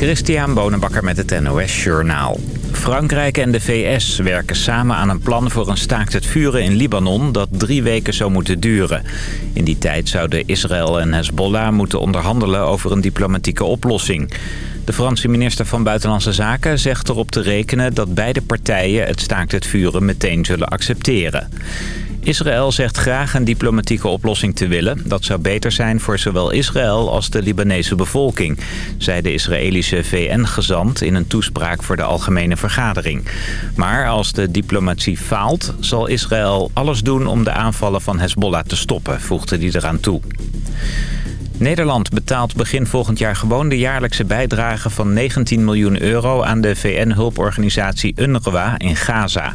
Christian Bonenbakker met het NOS Journaal. Frankrijk en de VS werken samen aan een plan voor een staakt het vuren in Libanon... dat drie weken zou moeten duren. In die tijd zouden Israël en Hezbollah moeten onderhandelen over een diplomatieke oplossing. De Franse minister van Buitenlandse Zaken zegt erop te rekenen... dat beide partijen het staakt het vuren meteen zullen accepteren. Israël zegt graag een diplomatieke oplossing te willen. Dat zou beter zijn voor zowel Israël als de Libanese bevolking... zei de Israëlische VN-gezant in een toespraak voor de Algemene Vergadering. Maar als de diplomatie faalt, zal Israël alles doen om de aanvallen van Hezbollah te stoppen, voegde hij eraan toe. Nederland betaalt begin volgend jaar gewoon de jaarlijkse bijdrage van 19 miljoen euro aan de VN-hulporganisatie UNRWA in Gaza.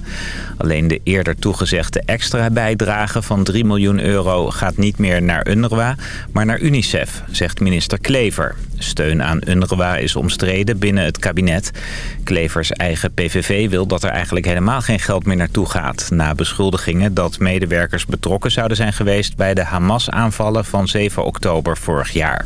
Alleen de eerder toegezegde extra bijdrage van 3 miljoen euro gaat niet meer naar UNRWA, maar naar UNICEF, zegt minister Klever. Steun aan UNRWA is omstreden binnen het kabinet. Klevers eigen PVV wil dat er eigenlijk helemaal geen geld meer naartoe gaat... na beschuldigingen dat medewerkers betrokken zouden zijn geweest... bij de Hamas-aanvallen van 7 oktober vorig jaar.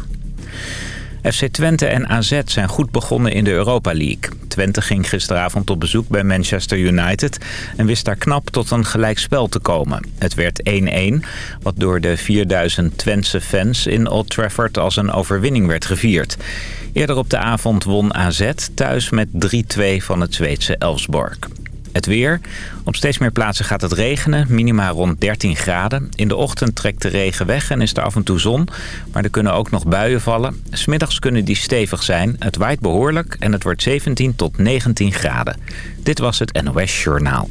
FC Twente en AZ zijn goed begonnen in de Europa League. Twente ging gisteravond op bezoek bij Manchester United... en wist daar knap tot een gelijkspel te komen. Het werd 1-1, wat door de 4000 Twentse fans in Old Trafford als een overwinning werd gevierd. Eerder op de avond won AZ thuis met 3-2 van het Zweedse Elfsborg. Het weer. Op steeds meer plaatsen gaat het regenen. Minima rond 13 graden. In de ochtend trekt de regen weg en is er af en toe zon. Maar er kunnen ook nog buien vallen. Smiddags kunnen die stevig zijn. Het waait behoorlijk en het wordt 17 tot 19 graden. Dit was het NOS Journaal.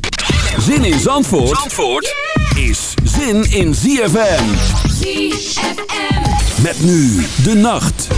Zin in Zandvoort, Zandvoort is zin in ZFM. ZFM. Met nu de nacht.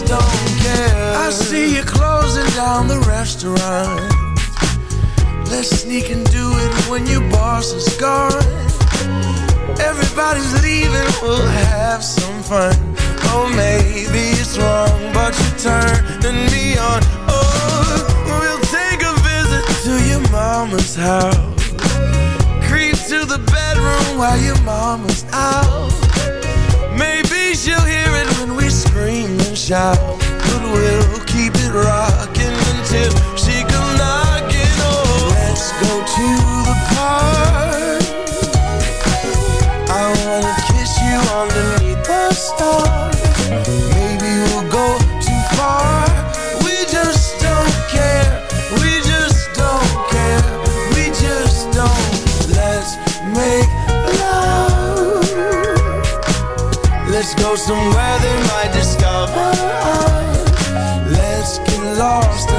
just don't care. I see you closing down the restaurant. Let's sneak and do it when your boss is gone. Everybody's leaving, we'll have some fun. Oh, maybe it's wrong, but you're turning me on. Oh, we'll take a visit to your mama's house. Creep to the bedroom while your mama's out. Maybe she'll hear it when we scream shout. But we'll keep it rocking until she comes knocking. Oh, let's go to the park. Let's get lost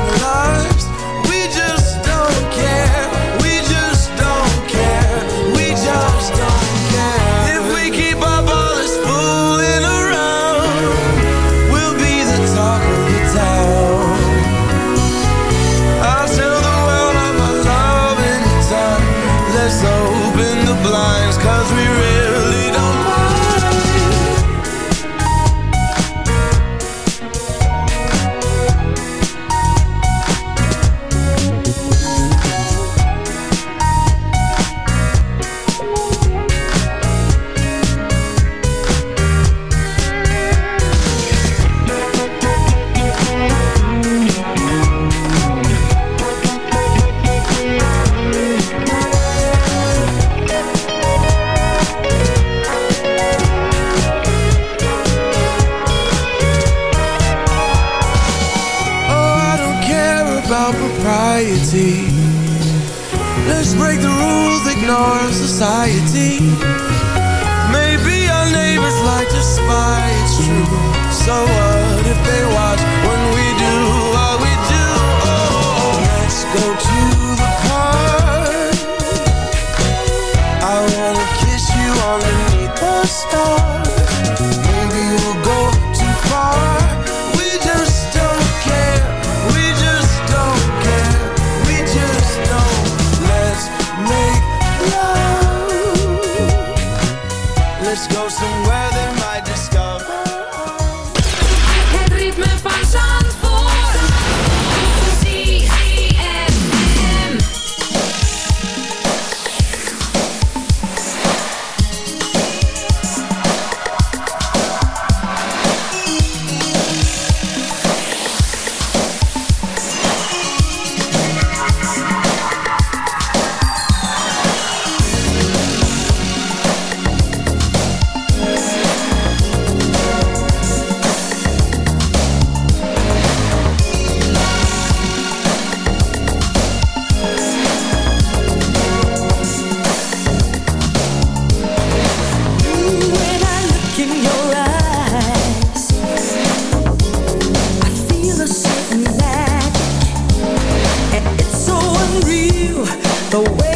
the way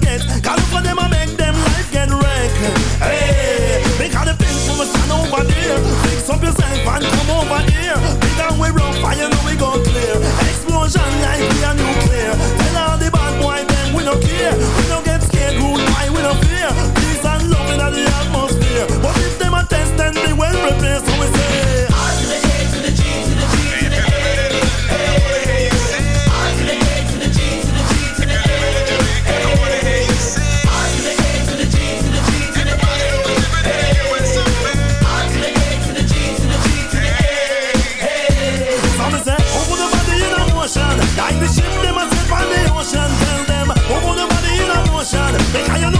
forget. Call for them and make them life get wrecked. Hey, because the things from a stand over there. Fix up yourself and come over here. Big and we rough and you know we go clear. Explosion like we are nuclear. Tell all the bad boy them we no care. Because you know